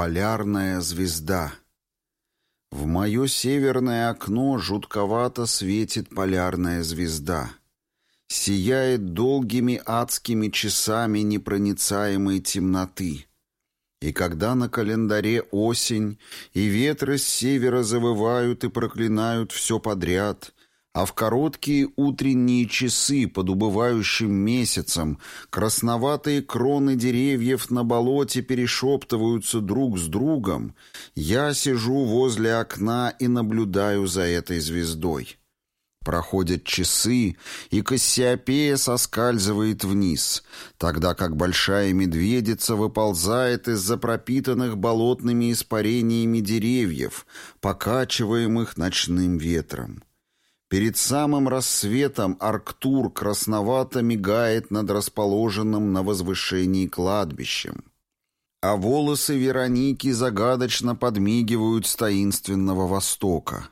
Полярная звезда. В мое северное окно жутковато светит полярная звезда. Сияет долгими адскими часами непроницаемой темноты. И когда на календаре осень, и ветры с севера завывают и проклинают все подряд, а в короткие утренние часы под убывающим месяцем красноватые кроны деревьев на болоте перешептываются друг с другом, я сижу возле окна и наблюдаю за этой звездой. Проходят часы, и Кассиопея соскальзывает вниз, тогда как большая медведица выползает из-за пропитанных болотными испарениями деревьев, покачиваемых ночным ветром. Перед самым рассветом Арктур красновато мигает над расположенным на возвышении кладбищем. А волосы Вероники загадочно подмигивают с таинственного востока.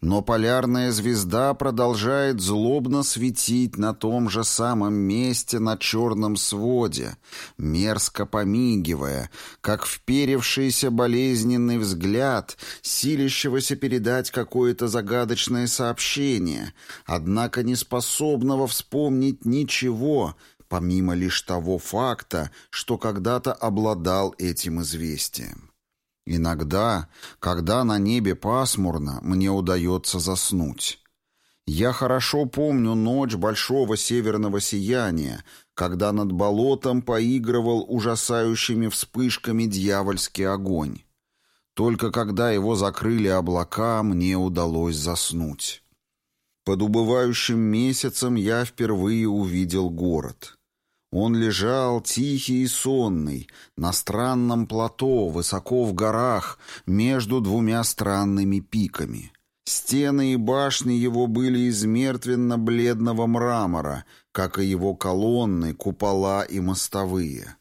Но полярная звезда продолжает злобно светить на том же самом месте на черном своде, мерзко помигивая, как вперевшийся болезненный взгляд, силящегося передать какое-то загадочное сообщение, однако не способного вспомнить ничего, помимо лишь того факта, что когда-то обладал этим известием. Иногда, когда на небе пасмурно, мне удается заснуть. Я хорошо помню ночь большого северного сияния, когда над болотом поигрывал ужасающими вспышками дьявольский огонь. Только когда его закрыли облака, мне удалось заснуть. Под убывающим месяцем я впервые увидел город. Он лежал тихий и сонный, на странном плато, высоко в горах, между двумя странными пиками. Стены и башни его были из мертвенно-бледного мрамора, как и его колонны, купола и мостовые.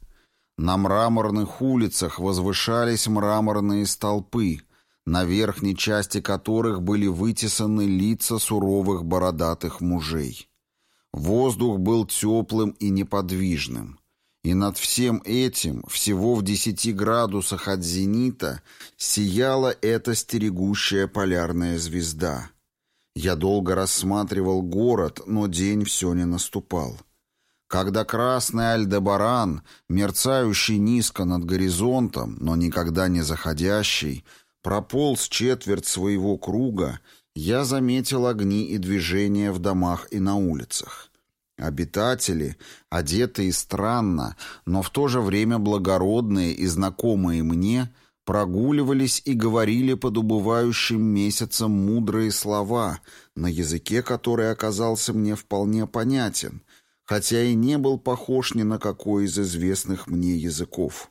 На мраморных улицах возвышались мраморные столпы, на верхней части которых были вытесаны лица суровых бородатых мужей. Воздух был теплым и неподвижным. И над всем этим, всего в десяти градусах от зенита, сияла эта стерегущая полярная звезда. Я долго рассматривал город, но день все не наступал. Когда красный Альдебаран, мерцающий низко над горизонтом, но никогда не заходящий, прополз четверть своего круга я заметил огни и движения в домах и на улицах. Обитатели, одетые странно, но в то же время благородные и знакомые мне, прогуливались и говорили под убывающим месяцем мудрые слова, на языке который оказался мне вполне понятен, хотя и не был похож ни на какой из известных мне языков.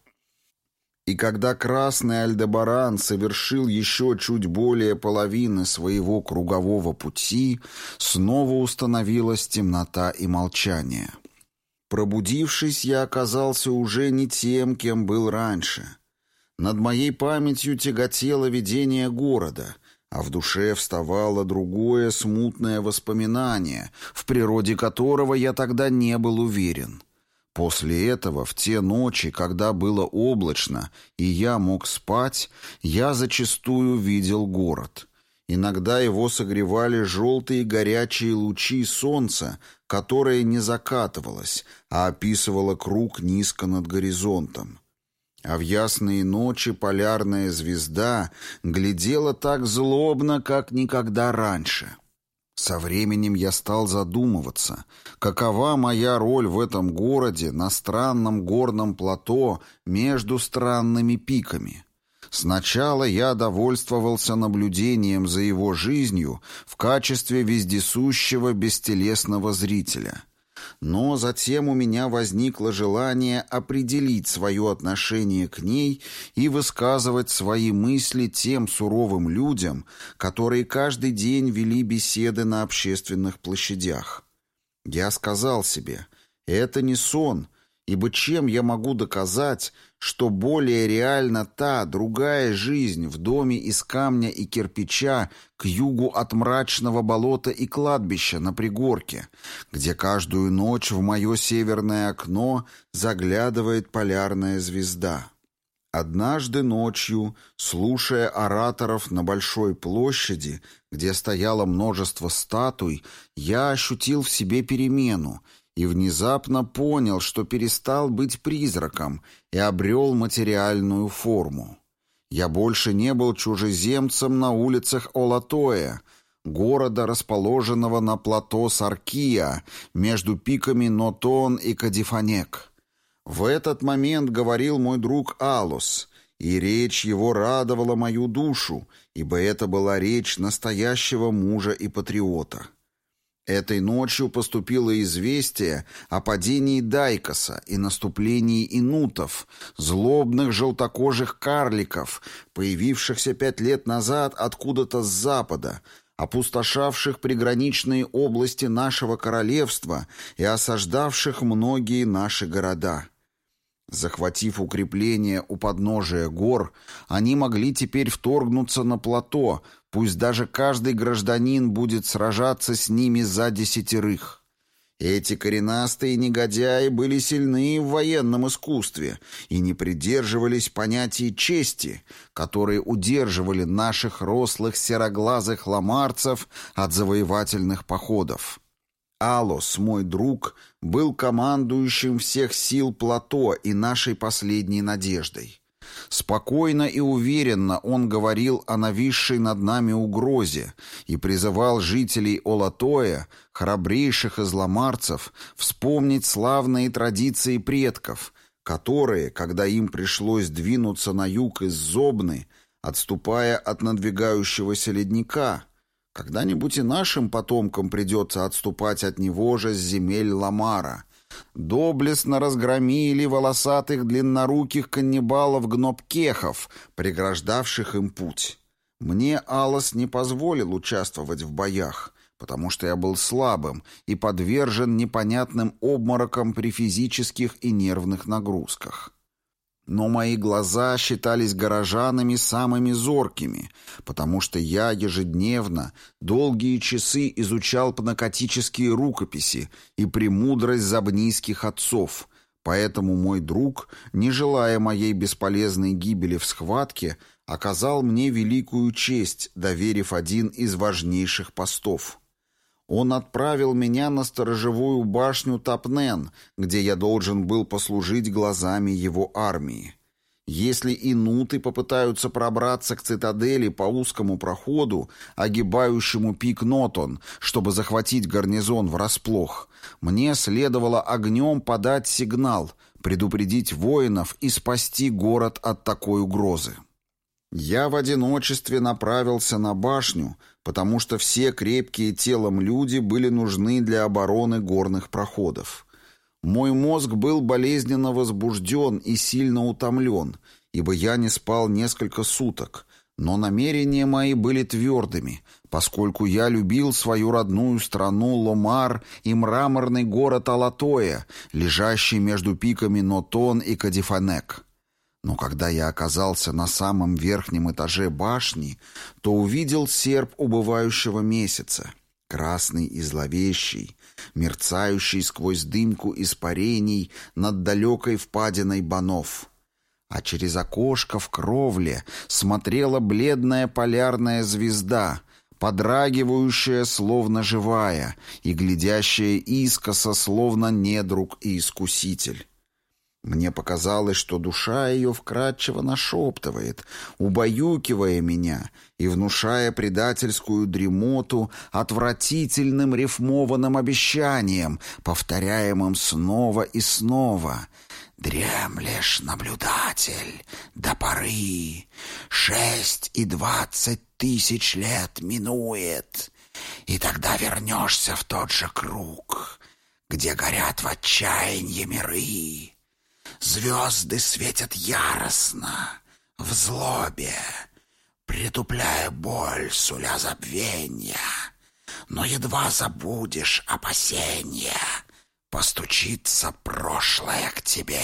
И когда красный Альдебаран совершил еще чуть более половины своего кругового пути, снова установилась темнота и молчание. Пробудившись, я оказался уже не тем, кем был раньше. Над моей памятью тяготело видение города, а в душе вставало другое смутное воспоминание, в природе которого я тогда не был уверен — После этого, в те ночи, когда было облачно, и я мог спать, я зачастую видел город. Иногда его согревали желтые горячие лучи солнца, которое не закатывалось, а описывало круг низко над горизонтом. А в ясные ночи полярная звезда глядела так злобно, как никогда раньше. Со временем я стал задумываться, какова моя роль в этом городе на странном горном плато между странными пиками. Сначала я довольствовался наблюдением за его жизнью в качестве вездесущего бестелесного зрителя. Но затем у меня возникло желание определить свое отношение к ней и высказывать свои мысли тем суровым людям, которые каждый день вели беседы на общественных площадях. Я сказал себе, это не сон, ибо чем я могу доказать, что более реальна та, другая жизнь в доме из камня и кирпича к югу от мрачного болота и кладбища на пригорке, где каждую ночь в мое северное окно заглядывает полярная звезда. Однажды ночью, слушая ораторов на большой площади, где стояло множество статуй, я ощутил в себе перемену и внезапно понял, что перестал быть призраком и обрел материальную форму. Я больше не был чужеземцем на улицах Олатоя, города, расположенного на плато Саркия, между пиками Нотон и Кадифанек. В этот момент говорил мой друг Алос, и речь его радовала мою душу, ибо это была речь настоящего мужа и патриота. Этой ночью поступило известие о падении Дайкоса и наступлении инутов, злобных желтокожих карликов, появившихся пять лет назад откуда-то с запада, опустошавших приграничные области нашего королевства и осаждавших многие наши города. Захватив укрепления у подножия гор, они могли теперь вторгнуться на плато, пусть даже каждый гражданин будет сражаться с ними за десятерых. Эти коренастые негодяи были сильны в военном искусстве и не придерживались понятий чести, которые удерживали наших рослых сероглазых ламарцев от завоевательных походов. Алос, мой друг, был командующим всех сил плато и нашей последней надеждой. Спокойно и уверенно он говорил о нависшей над нами угрозе и призывал жителей Олатоя, храбрейших из ламарцев, вспомнить славные традиции предков, которые, когда им пришлось двинуться на юг из Зобны, отступая от надвигающегося ледника, когда-нибудь и нашим потомкам придется отступать от него же с земель Ламара. Доблестно разгромили волосатых длинноруких каннибалов-гнобкехов, преграждавших им путь. Мне Алос не позволил участвовать в боях, потому что я был слабым и подвержен непонятным обморокам при физических и нервных нагрузках. Но мои глаза считались горожанами самыми зоркими, потому что я ежедневно долгие часы изучал панакотические рукописи и премудрость забнийских отцов, поэтому мой друг, не желая моей бесполезной гибели в схватке, оказал мне великую честь, доверив один из важнейших постов. Он отправил меня на сторожевую башню Тапнен, где я должен был послужить глазами его армии. Если инуты попытаются пробраться к цитадели по узкому проходу, огибающему пик Нотон, чтобы захватить гарнизон врасплох, мне следовало огнем подать сигнал, предупредить воинов и спасти город от такой угрозы. Я в одиночестве направился на башню, потому что все крепкие телом люди были нужны для обороны горных проходов. Мой мозг был болезненно возбужден и сильно утомлен, ибо я не спал несколько суток, но намерения мои были твердыми, поскольку я любил свою родную страну Ломар и мраморный город Алатоя, лежащий между пиками Нотон и Кадифанек. Но когда я оказался на самом верхнем этаже башни, то увидел серп убывающего месяца, красный и зловещий, мерцающий сквозь дымку испарений над далекой впадиной банов. А через окошко в кровле смотрела бледная полярная звезда, подрагивающая, словно живая, и глядящая искоса, словно недруг и искуситель. Мне показалось, что душа ее вкрадчиво нашептывает, убаюкивая меня и внушая предательскую дремоту отвратительным рифмованным обещанием, повторяемым снова и снова. «Дремлешь, наблюдатель, до поры, шесть и двадцать тысяч лет минует, и тогда вернешься в тот же круг, где горят в отчаянии миры». Звезды светят яростно, в злобе, притупляя боль, суля забвенья. Но едва забудешь опасения, постучится прошлое к тебе.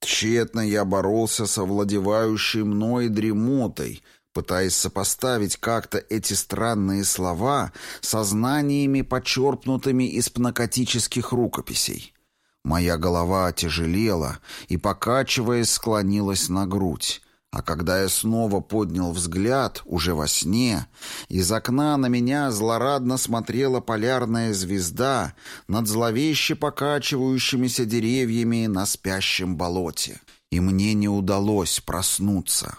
Тщетно я боролся с овладевающей мной дремотой, пытаясь сопоставить как-то эти странные слова со знаниями, почерпнутыми из пнокотических рукописей. Моя голова отяжелела и, покачиваясь, склонилась на грудь. А когда я снова поднял взгляд, уже во сне, из окна на меня злорадно смотрела полярная звезда над зловеще покачивающимися деревьями на спящем болоте. И мне не удалось проснуться.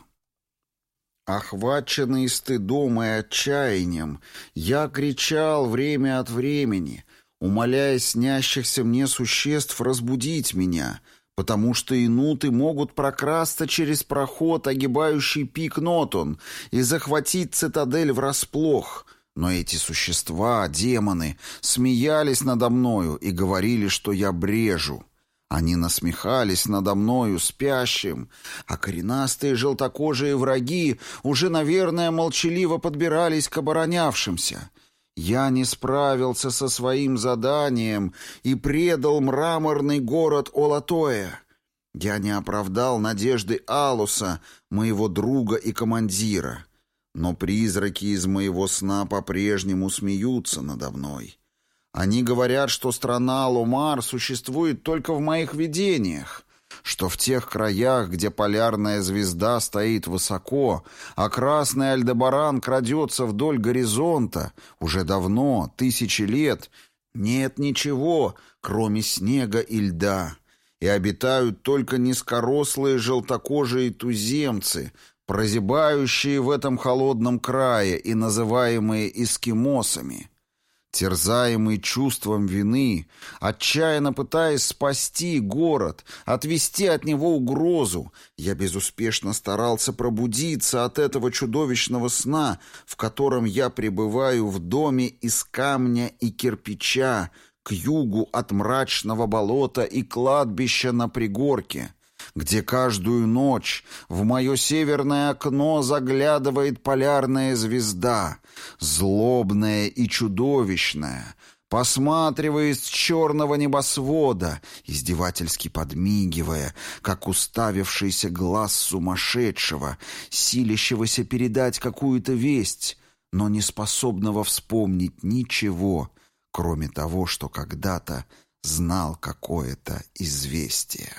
Охваченный стыдом и отчаянием, я кричал время от времени, умоляя снящихся мне существ разбудить меня — потому что инуты могут прокрасться через проход, огибающий пик Нотон, и захватить цитадель врасплох. Но эти существа, демоны, смеялись надо мною и говорили, что я брежу. Они насмехались надо мною, спящим, а коренастые желтокожие враги уже, наверное, молчаливо подбирались к оборонявшимся. Я не справился со своим заданием и предал мраморный город Олатоя. Я не оправдал надежды Алуса, моего друга и командира. Но призраки из моего сна по-прежнему смеются надо мной. Они говорят, что страна Ломар существует только в моих видениях, что в тех краях, где полярная звезда стоит высоко, а красный Альдебаран крадется вдоль горизонта, уже давно, тысячи лет, нет ничего, кроме снега и льда, и обитают только низкорослые желтокожие туземцы, прозябающие в этом холодном крае и называемые эскимосами — Терзаемый чувством вины, отчаянно пытаясь спасти город, отвести от него угрозу, я безуспешно старался пробудиться от этого чудовищного сна, в котором я пребываю в доме из камня и кирпича, к югу от мрачного болота и кладбища на пригорке, где каждую ночь в мое северное окно заглядывает полярная звезда, злобная и чудовищная, посматривая с черного небосвода, издевательски подмигивая, как уставившийся глаз сумасшедшего, силящегося передать какую-то весть, но не способного вспомнить ничего, кроме того, что когда-то знал какое-то известие.